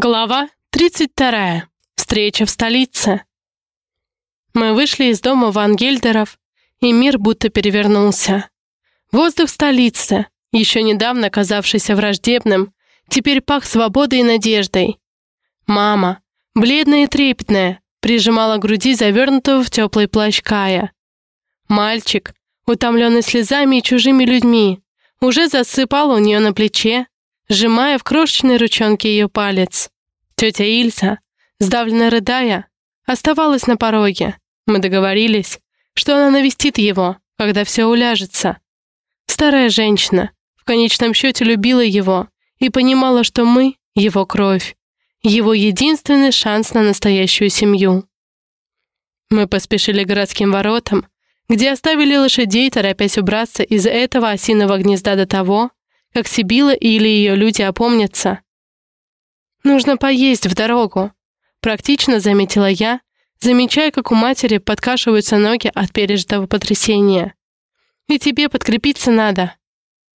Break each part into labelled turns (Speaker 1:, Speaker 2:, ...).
Speaker 1: Глава 32. Встреча в столице. Мы вышли из дома Ван Гельдеров, и мир будто перевернулся. Воздух столицы, еще недавно казавшийся враждебным, теперь пах свободой и надеждой. Мама, бледная и трепетная, прижимала к груди завернутого в теплый плащ Кая. Мальчик, утомленный слезами и чужими людьми, уже засыпал у нее на плече, сжимая в крошечной ручонке ее палец. Тетя Ильса, сдавленно рыдая, оставалась на пороге. Мы договорились, что она навестит его, когда все уляжется. Старая женщина в конечном счете любила его и понимала, что мы — его кровь, его единственный шанс на настоящую семью. Мы поспешили к городским воротам, где оставили лошадей, торопясь убраться из этого осиного гнезда до того, как Сибила или ее люди опомнятся. «Нужно поесть в дорогу», — практично заметила я, замечая, как у матери подкашиваются ноги от пережитого потрясения. «И тебе подкрепиться надо».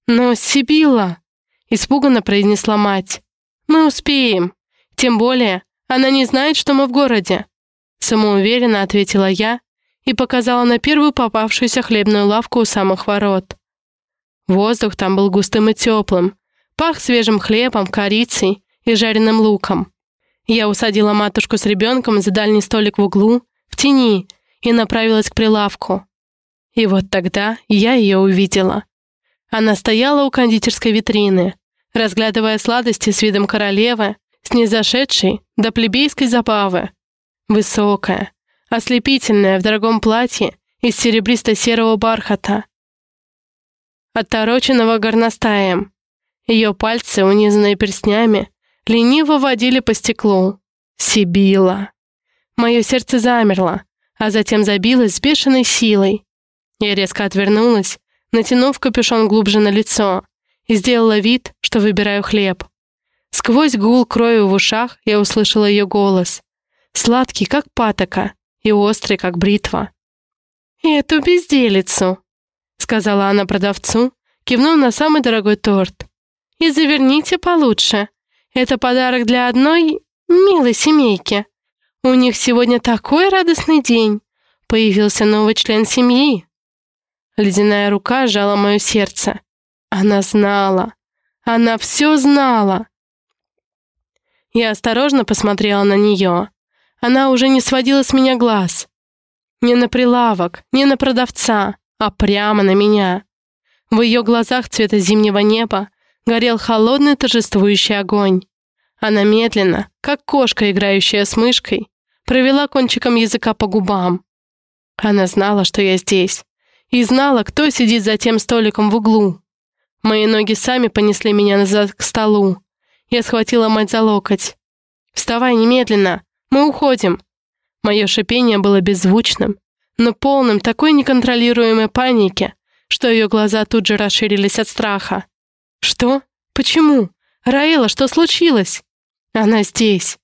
Speaker 1: «Но Сибила», — испуганно произнесла мать, — «мы успеем. Тем более, она не знает, что мы в городе», — самоуверенно ответила я и показала на первую попавшуюся хлебную лавку у самых ворот. Воздух там был густым и теплым, пах свежим хлебом, корицей и жареным луком. Я усадила матушку с ребенком за дальний столик в углу, в тени, и направилась к прилавку. И вот тогда я ее увидела. Она стояла у кондитерской витрины, разглядывая сладости с видом королевы, снизошедшей до плебейской забавы. Высокая, ослепительная в дорогом платье из серебристо-серого бархата, отороченного горностаем. Ее пальцы, унизанные перстнями, лениво водили по стеклу. Сибила. Мое сердце замерло, а затем забилось с бешеной силой. Я резко отвернулась, натянув капюшон глубже на лицо, и сделала вид, что выбираю хлеб. Сквозь гул крови в ушах я услышала ее голос. Сладкий, как патока, и острый, как бритва. «Эту безделицу!» Сказала она продавцу, кивнув на самый дорогой торт. «И заверните получше. Это подарок для одной милой семейки. У них сегодня такой радостный день. Появился новый член семьи». Ледяная рука сжала мое сердце. Она знала. Она все знала. Я осторожно посмотрела на нее. Она уже не сводила с меня глаз. Не на прилавок, не на продавца, а прямо на меня. В ее глазах цвета зимнего неба горел холодный торжествующий огонь. Она медленно, как кошка, играющая с мышкой, провела кончиком языка по губам. Она знала, что я здесь, и знала, кто сидит за тем столиком в углу. Мои ноги сами понесли меня назад к столу. Я схватила мать за локоть. «Вставай немедленно! Мы уходим!» Мое шипение было беззвучным, но полным такой неконтролируемой паники, что ее глаза тут же расширились от страха. «Что? Почему? Раэла, что случилось?» «Она здесь».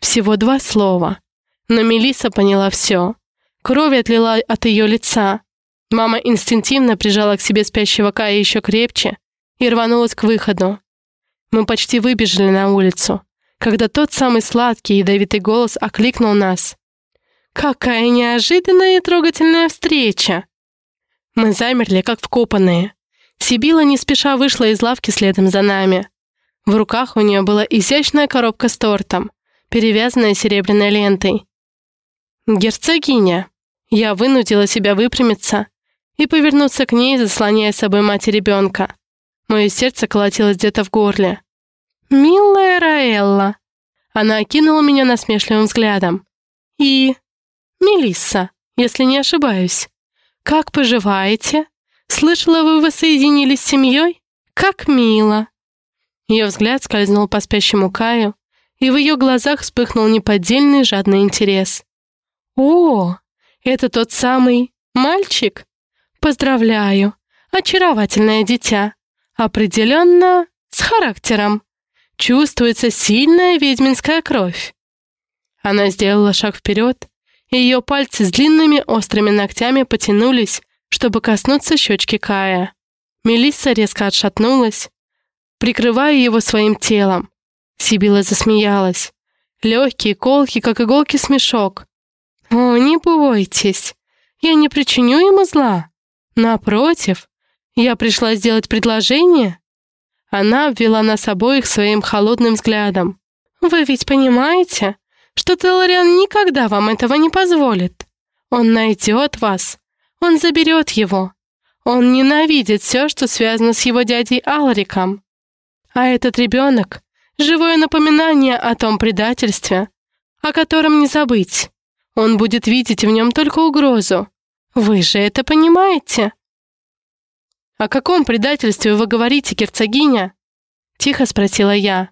Speaker 1: Всего два слова. Но Мелиса поняла все. Кровь отлила от ее лица. Мама инстинктивно прижала к себе спящего Кая еще крепче и рванулась к выходу. Мы почти выбежали на улицу, когда тот самый сладкий ядовитый голос окликнул нас. Какая неожиданная и трогательная встреча! Мы замерли, как вкопанные. Сибила не спеша вышла из лавки следом за нами. В руках у нее была изящная коробка с тортом, перевязанная серебряной лентой. «Герцогиня!» Я вынудила себя выпрямиться и повернуться к ней, заслоняя собой мать и ребенка. Мое сердце колотилось где-то в горле. «Милая Раэлла!» Она окинула меня насмешливым взглядом. «И Мелисса, если не ошибаюсь. Как поживаете? Слышала, вы воссоединились с семьей? Как мило!» Ее взгляд скользнул по спящему Каю, и в ее глазах вспыхнул неподдельный жадный интерес. «О, это тот самый мальчик? Поздравляю! Очаровательное дитя. Определенно с характером. Чувствуется сильная ведьминская кровь». Она сделала шаг вперед, ее пальцы с длинными острыми ногтями потянулись, чтобы коснуться щечки Кая. Мелисса резко отшатнулась, прикрывая его своим телом. Сибила засмеялась. Легкий, колкий, как иголки смешок. «О, не бойтесь, я не причиню ему зла. Напротив, я пришла сделать предложение». Она обвела нас обоих своим холодным взглядом. «Вы ведь понимаете, что Теллариан никогда вам этого не позволит. Он найдет вас, он заберет его. Он ненавидит все, что связано с его дядей Алриком. А этот ребенок — живое напоминание о том предательстве, о котором не забыть. Он будет видеть в нем только угрозу. Вы же это понимаете?» «О каком предательстве вы говорите, герцогиня?» — тихо спросила я.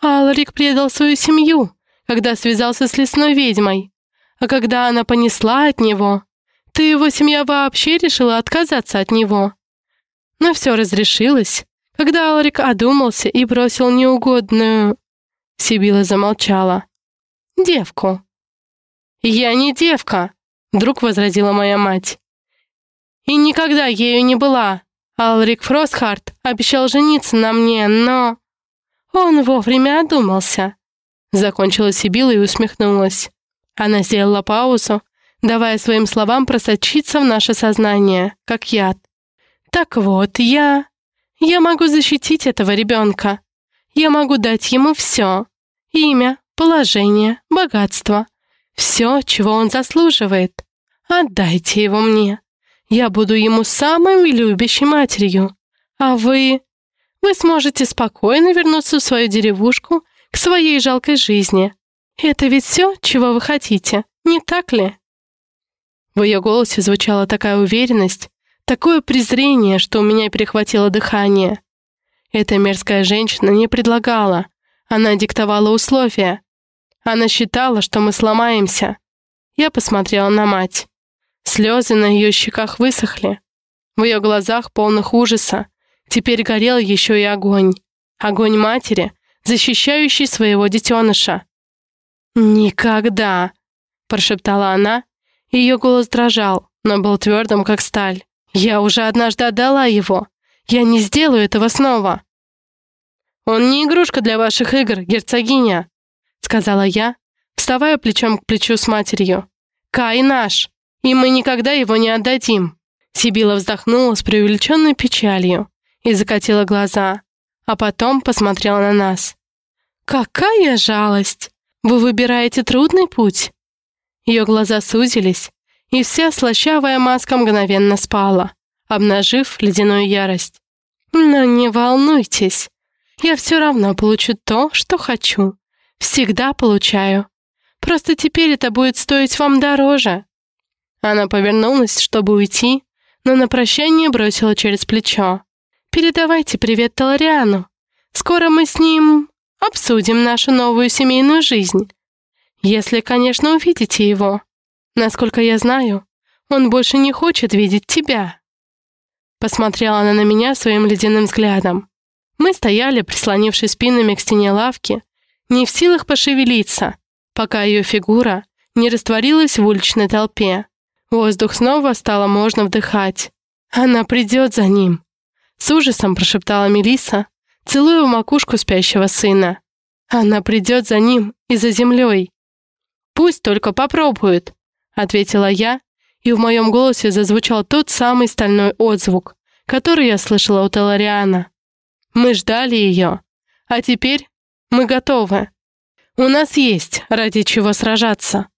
Speaker 1: Алрик предал свою семью, когда связался с лесной ведьмой. А когда она понесла от него, ты его семья вообще решила отказаться от него. Но все разрешилось, когда Алрик одумался и бросил неугодную... Сибила замолчала. «Девку». «Я не девка», — вдруг возразила моя мать. «И никогда ею не была. Алрик Фросхарт обещал жениться на мне, но...» «Он вовремя одумался», — закончила Сибила и усмехнулась. Она сделала паузу, давая своим словам просочиться в наше сознание, как яд. «Так вот, я... Я могу защитить этого ребенка. Я могу дать ему все. Имя, положение, богатство. Все, чего он заслуживает. Отдайте его мне. Я буду ему самой любящей матерью. А вы... Вы сможете спокойно вернуться в свою деревушку к своей жалкой жизни. Это ведь все, чего вы хотите, не так ли?» В ее голосе звучала такая уверенность, такое презрение, что у меня перехватило дыхание. Эта мерзкая женщина не предлагала, она диктовала условия. Она считала, что мы сломаемся. Я посмотрела на мать. Слезы на ее щеках высохли. В ее глазах, полных ужаса, теперь горел еще и огонь. Огонь матери, защищающий своего детеныша. «Никогда!» — прошептала она. Ее голос дрожал, но был твердым, как сталь. «Я уже однажды отдала его. Я не сделаю этого снова!» «Он не игрушка для ваших игр, герцогиня!» — сказала я, вставая плечом к плечу с матерью. «Кай наш, и мы никогда его не отдадим!» Сибила вздохнула с преувеличенной печалью и закатила глаза, а потом посмотрела на нас. «Какая жалость! Вы выбираете трудный путь?» Ее глаза сузились, и вся слащавая маска мгновенно спала, обнажив ледяную ярость. «Но не волнуйтесь, я все равно получу то, что хочу. Всегда получаю. Просто теперь это будет стоить вам дороже». Она повернулась, чтобы уйти, но на прощание бросила через плечо. «Передавайте привет Талариану. Скоро мы с ним обсудим нашу новую семейную жизнь. Если, конечно, увидите его. Насколько я знаю, он больше не хочет видеть тебя». Посмотрела она на меня своим ледяным взглядом. Мы стояли, прислонившись спинами к стене лавки, не в силах пошевелиться, пока ее фигура не растворилась в уличной толпе. Воздух снова стало можно вдыхать. «Она придет за ним!» С ужасом прошептала Мелиса, целуя в макушку спящего сына. «Она придет за ним и за землей!» «Пусть только попробует!» — ответила я, и в моем голосе зазвучал тот самый стальной отзвук, который я слышала у Телариана. Мы ждали ее, а теперь мы готовы. У нас есть ради чего сражаться.